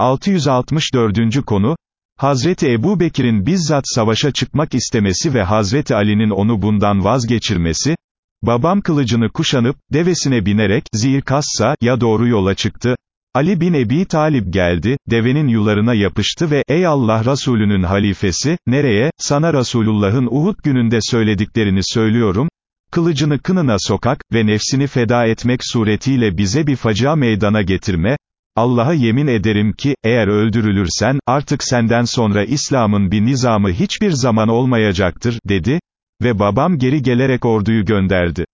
664. konu, Hazreti Ebu Bekir'in bizzat savaşa çıkmak istemesi ve Hazreti Ali'nin onu bundan vazgeçirmesi, babam kılıcını kuşanıp, devesine binerek, Zirkassa, ya doğru yola çıktı, Ali bin Ebi Talib geldi, devenin yularına yapıştı ve, ey Allah Resulünün halifesi, nereye, sana Resulullah'ın Uhud gününde söylediklerini söylüyorum, kılıcını kınına sokak ve nefsini feda etmek suretiyle bize bir facia meydana getirme, Allah'a yemin ederim ki, eğer öldürülürsen, artık senden sonra İslam'ın bir nizamı hiçbir zaman olmayacaktır, dedi, ve babam geri gelerek orduyu gönderdi.